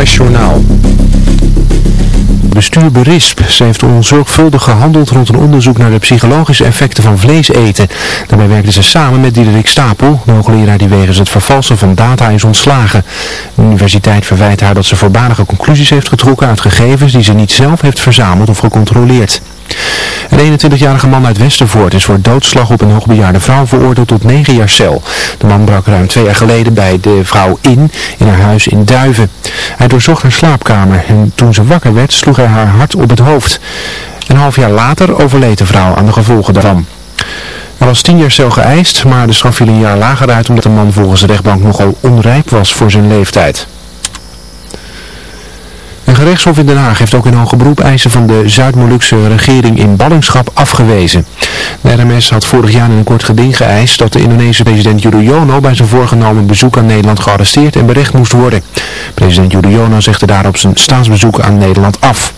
NOS. Bestuur berisp. Ze heeft onzorgvuldig gehandeld rond een onderzoek naar de psychologische effecten van vlees eten. Daarbij werkte ze samen met Diederik Stapel, de hoogleraar die wegens het vervalsen van data is ontslagen. De universiteit verwijt haar dat ze voorbarige conclusies heeft getrokken uit gegevens die ze niet zelf heeft verzameld of gecontroleerd. Een 21-jarige man uit Westervoort is voor doodslag op een hoogbejaarde vrouw veroordeeld tot 9 jaar cel. De man brak ruim twee jaar geleden bij de vrouw in, in haar huis in Duiven. Hij doorzocht haar slaapkamer en toen ze wakker werd sloeg hij haar hard op het hoofd. Een half jaar later overleed de vrouw aan de gevolgen daarvan. Er was 10 jaar cel geëist, maar de straf viel een jaar lager uit omdat de man volgens de rechtbank nogal onrijp was voor zijn leeftijd. Een gerechtshof in Den Haag heeft ook in hoge beroep eisen van de Zuid-Molukse regering in ballingschap afgewezen. De RMS had vorig jaar in een kort geding geëist dat de Indonesische president Yudhoyono bij zijn voorgenomen bezoek aan Nederland gearresteerd en berecht moest worden. President Yudhoyono zegde daarop zijn staatsbezoek aan Nederland af.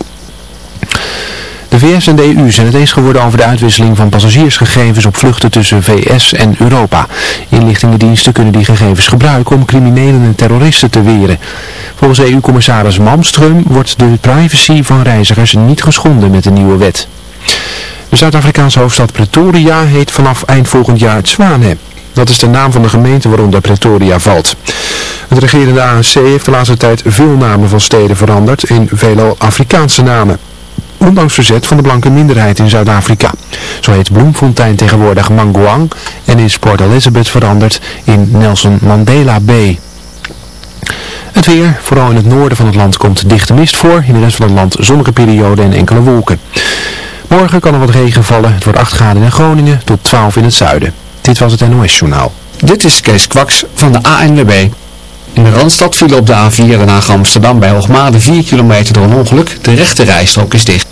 De VS en de EU zijn het eens geworden over de uitwisseling van passagiersgegevens op vluchten tussen VS en Europa. Inlichtingendiensten kunnen die gegevens gebruiken om criminelen en terroristen te weren. Volgens EU-commissaris Malmström wordt de privacy van reizigers niet geschonden met de nieuwe wet. De Zuid-Afrikaanse hoofdstad Pretoria heet vanaf eind volgend jaar het. Dat is de naam van de gemeente waaronder Pretoria valt. Het regerende ANC heeft de laatste tijd veel namen van steden veranderd in veelal Afrikaanse namen ondanks verzet van de blanke minderheid in Zuid-Afrika. Zo heet Bloemfontein tegenwoordig Manguang en is Port Elizabeth veranderd in Nelson Mandela Bay. Het weer, vooral in het noorden van het land, komt dichte mist voor. In de rest van het land zonnige periode en enkele wolken. Morgen kan er wat regen vallen. Het wordt 8 graden in Groningen tot 12 in het zuiden. Dit was het NOS Journaal. Dit is Kees Kwaks van de ANWB. In de Randstad viel op de A4 Den Haag Amsterdam bij Hoogmade 4 kilometer door een ongeluk. De rechte rijstrook is dicht.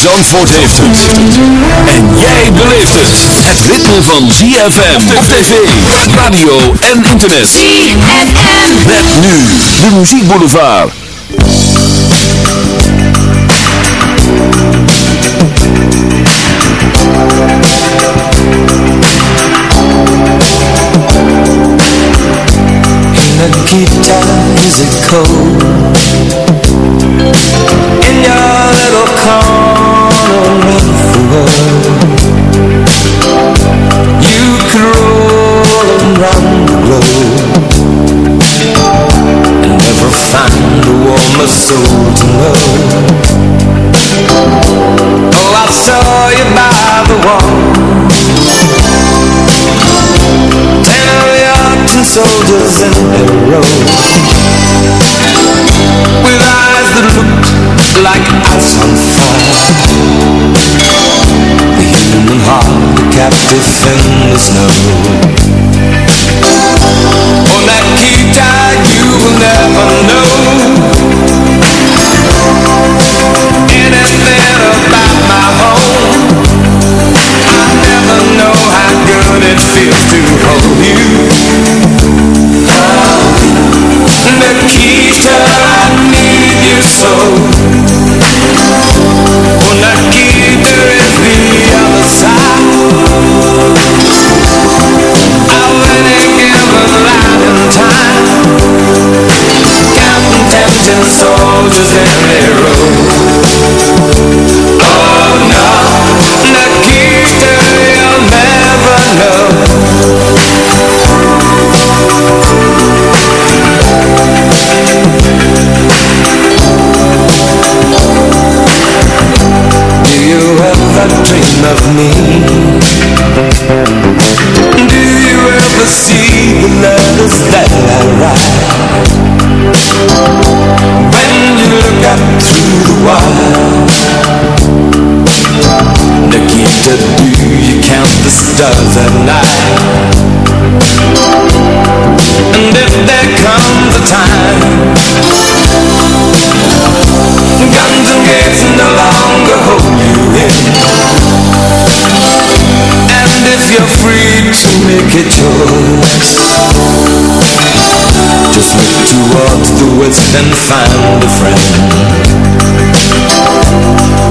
Zandvoort heeft het. En jij beleeft het. Het ritme van ZFM op tv, radio en internet. ZFM. Met nu de muziekboulevard. Nikita, is it cold? In your little corner of in walk through it and find a friend.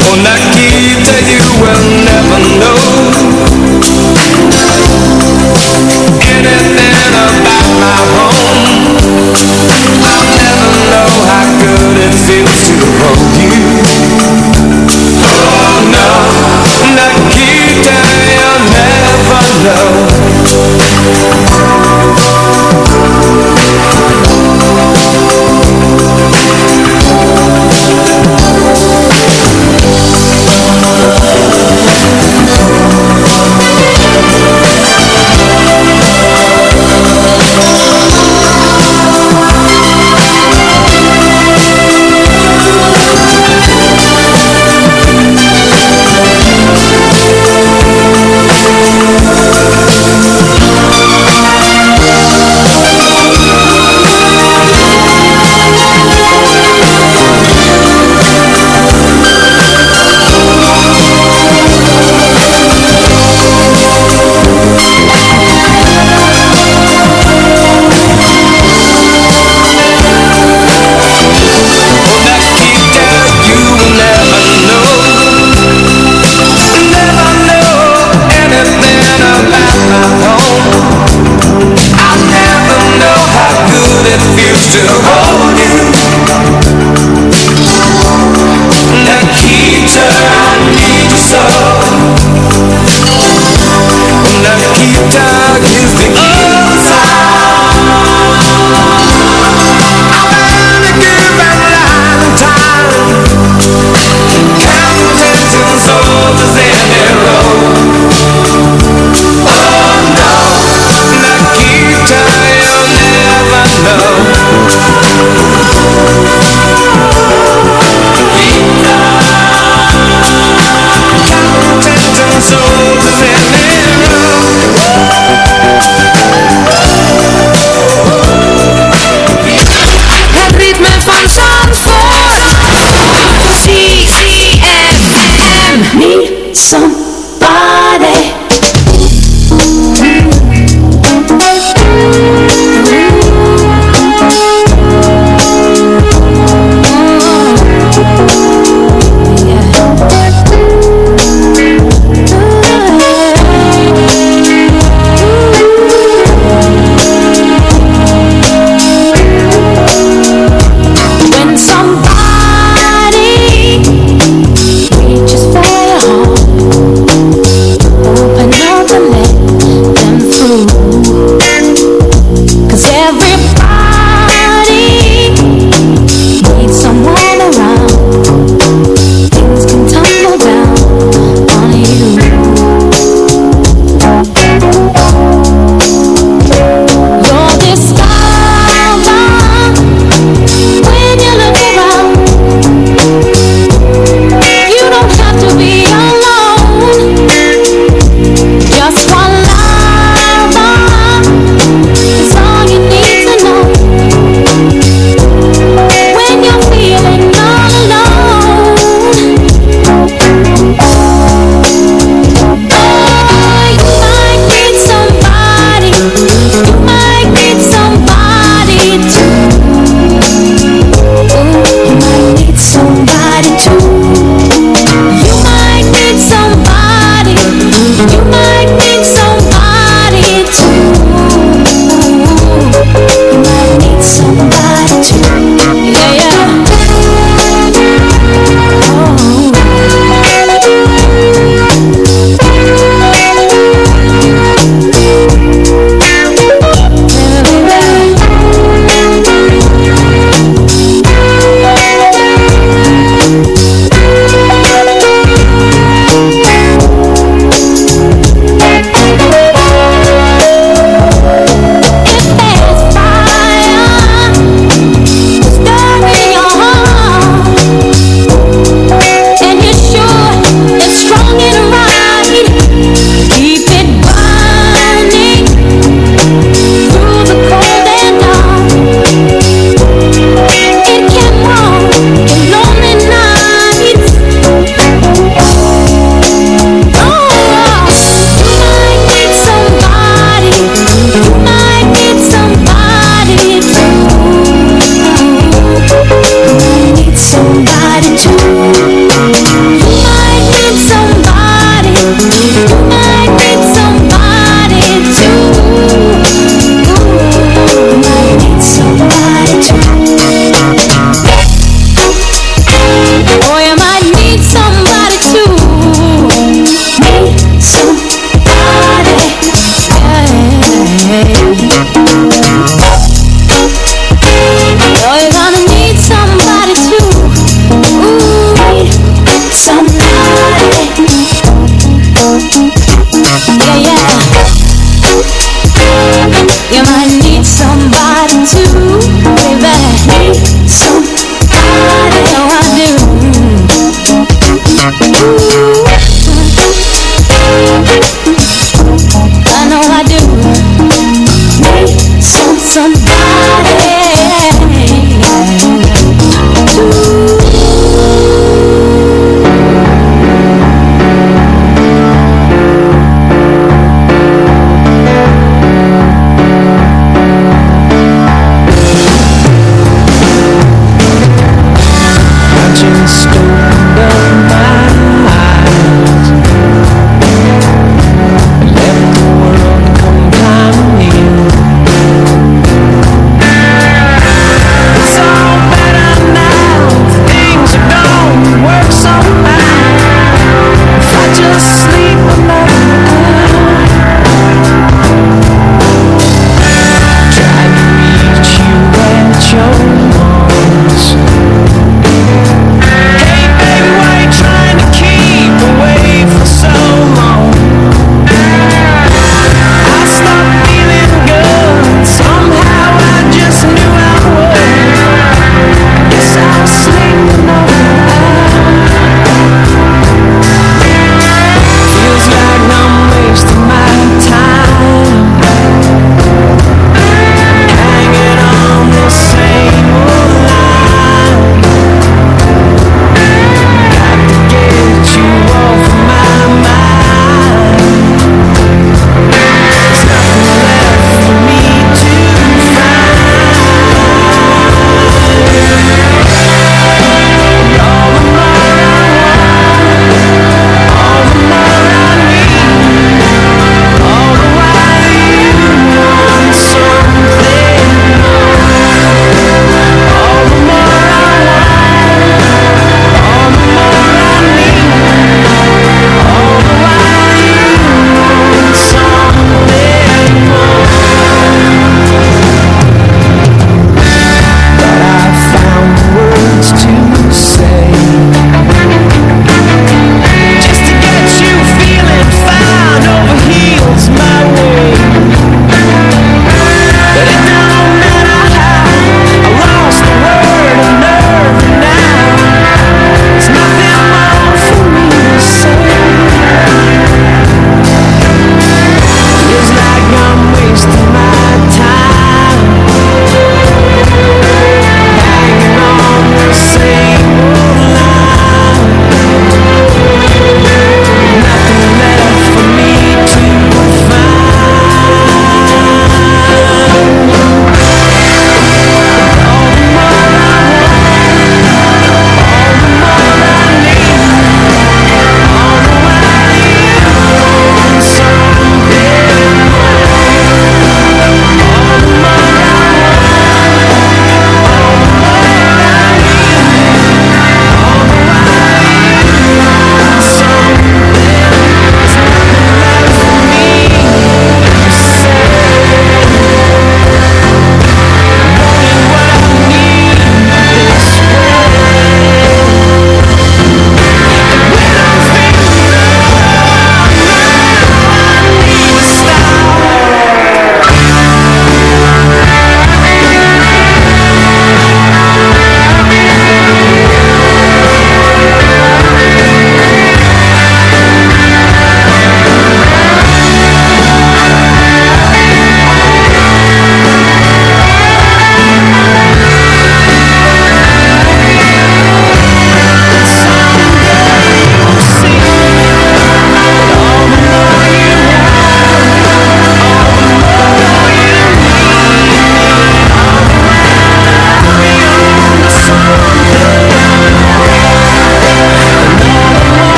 Oh Nakita, you will never know Anything about my home. I'll never know how good it feels to hold you. Oh no, Nakita, you'll never know.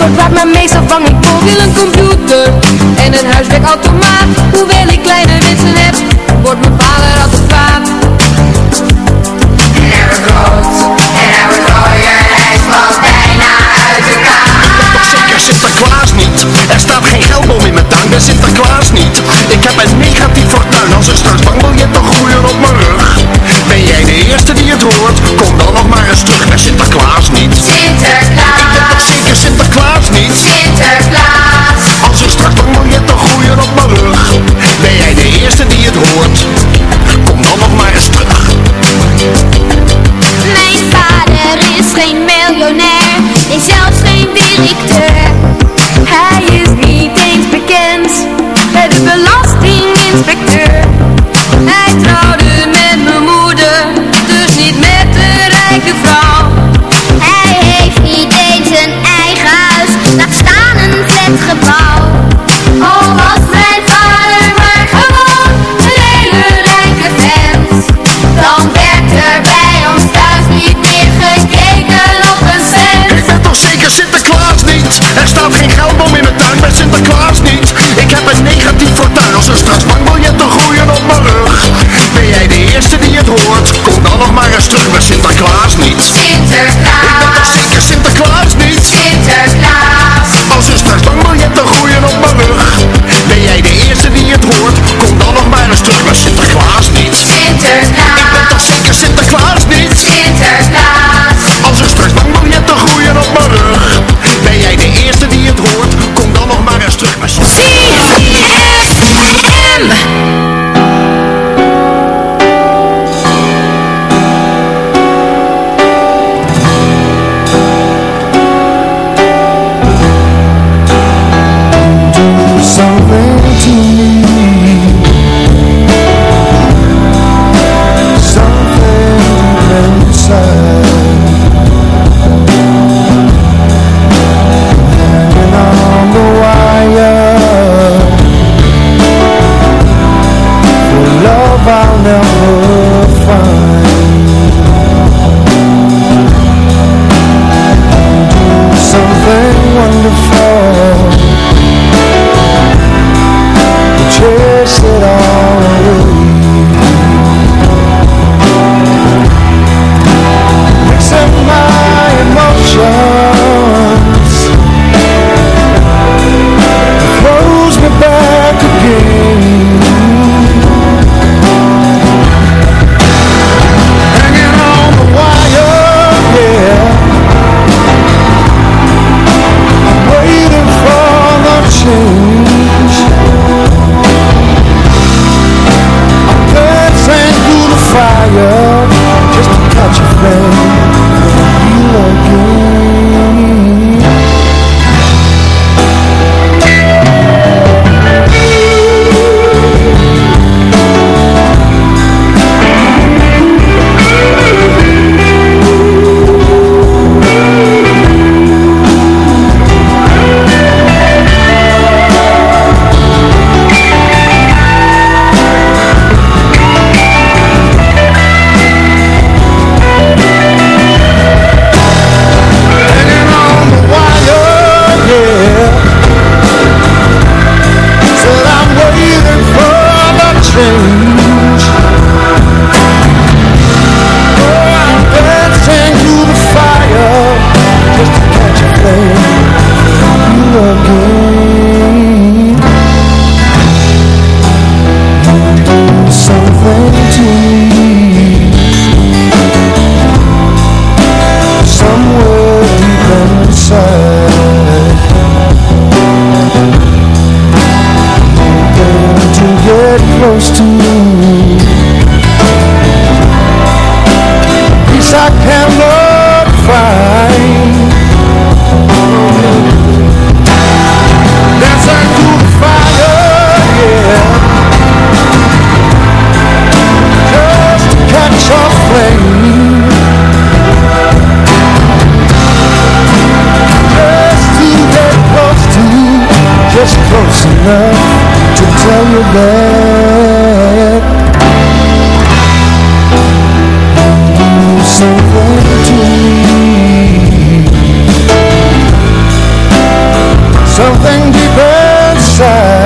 enkel praat mijn meestal vang ik Wil een computer en een huiswerkautomaat. Hoewel ik kleine wensen heb, wordt mijn fire. Just to catch a flame Something deep inside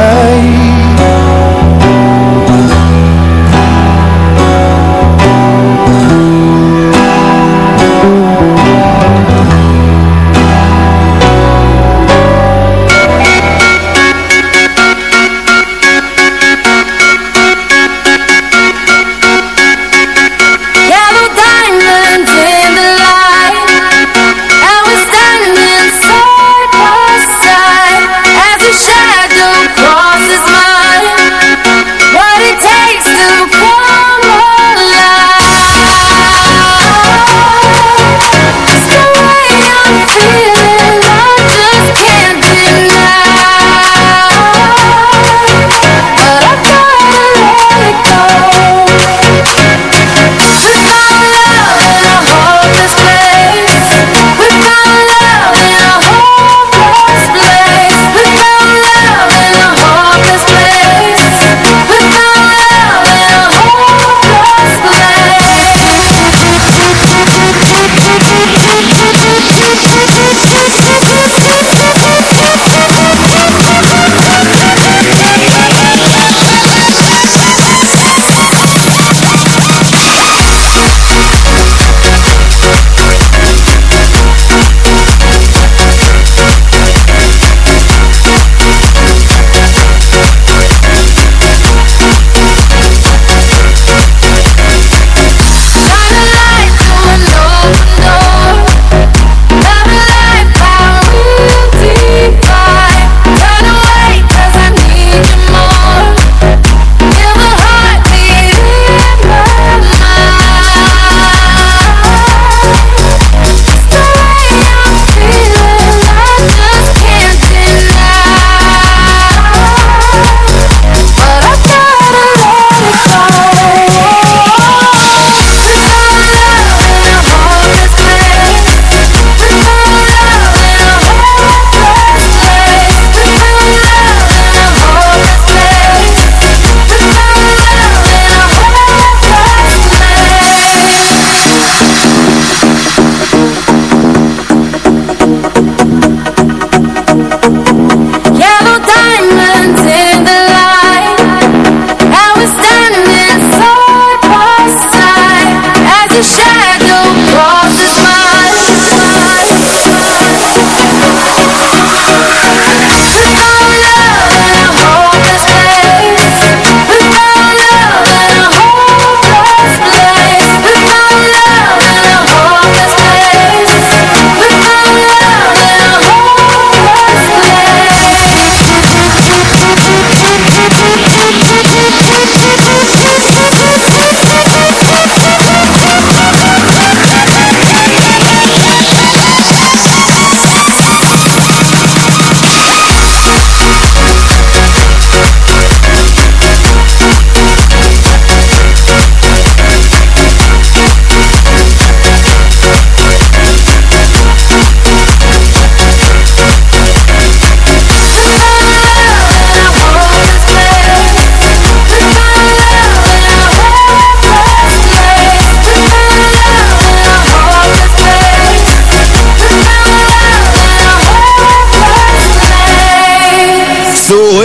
Oh.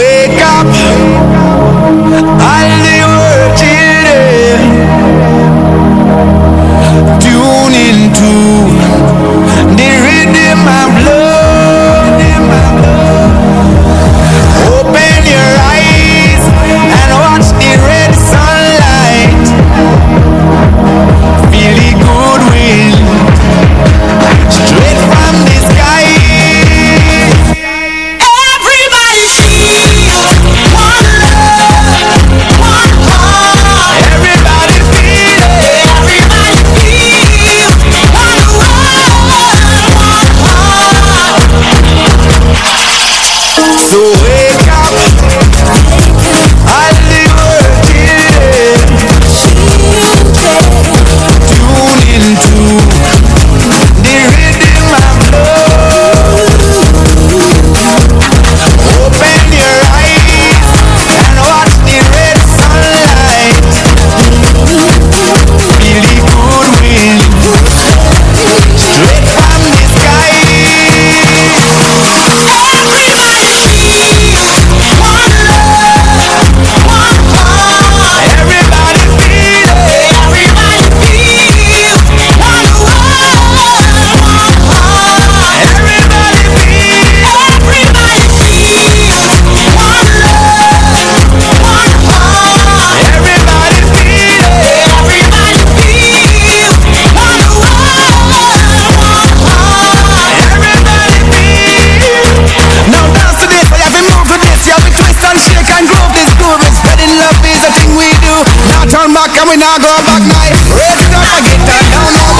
my and we not go back night. Raise it up and get down.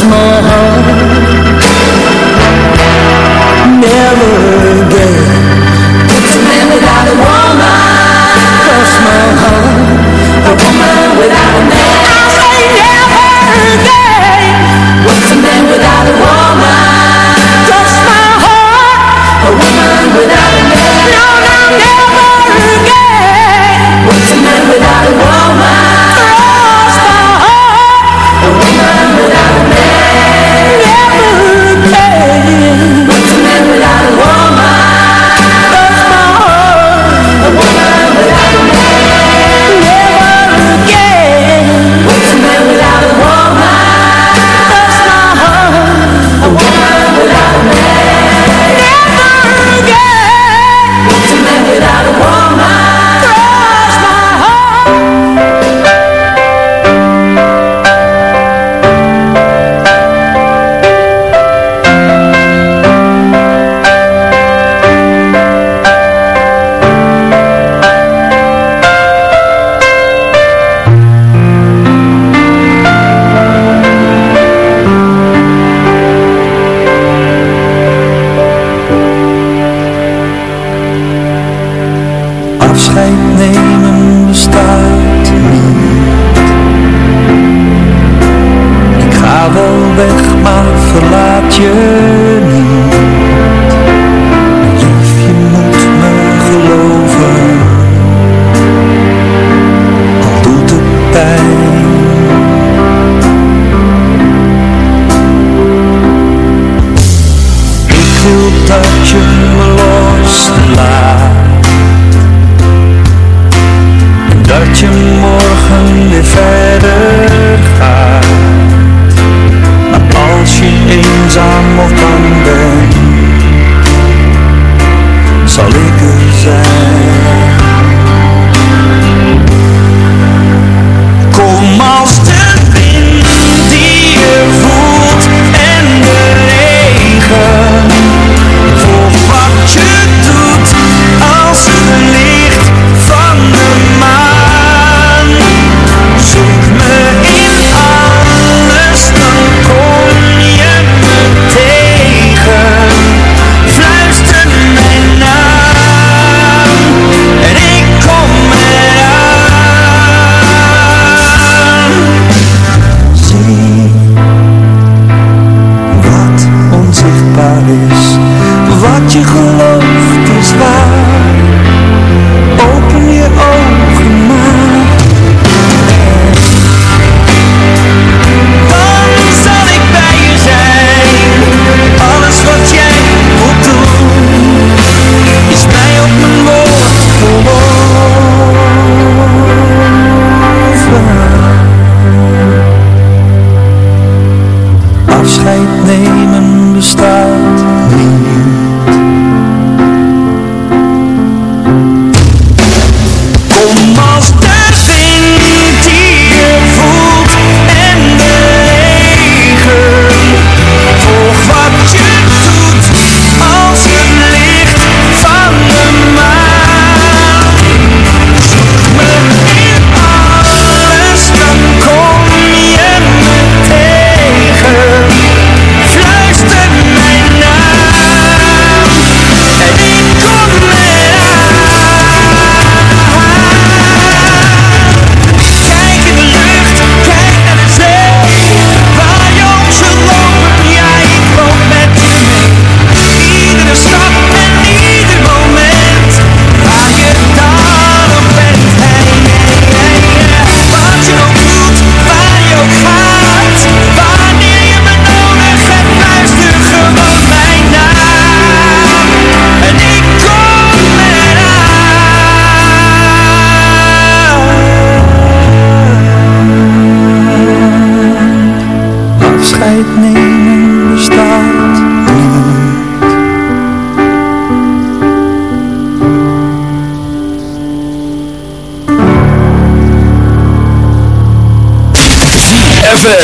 smile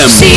ZFM.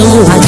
visão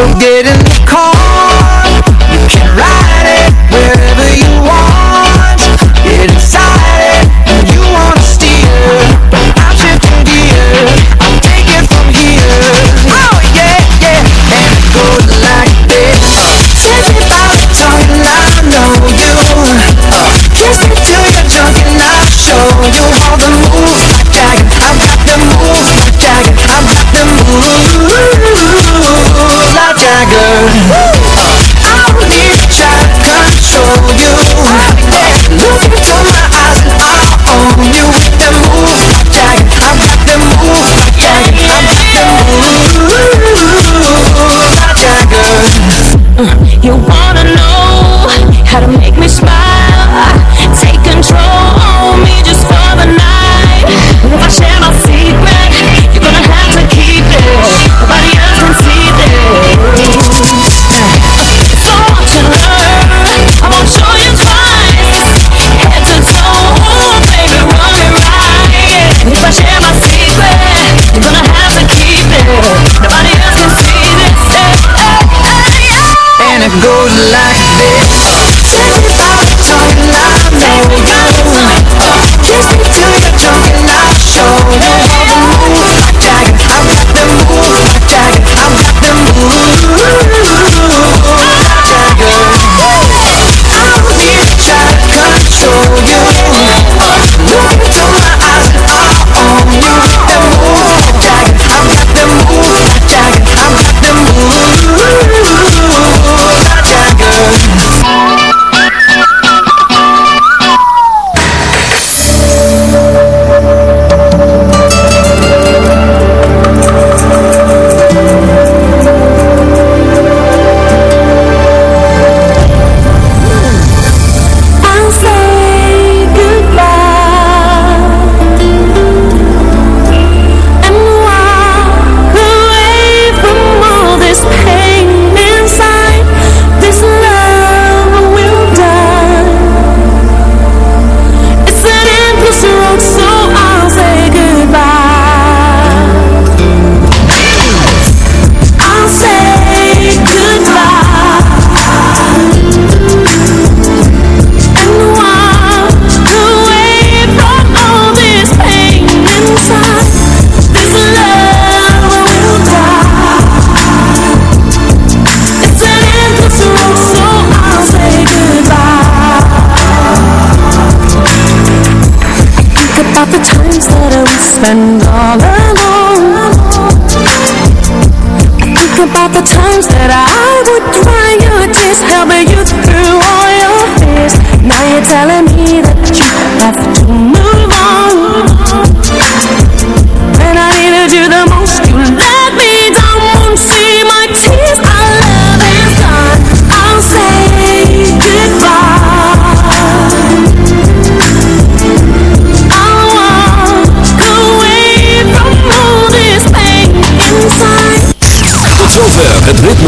Get it.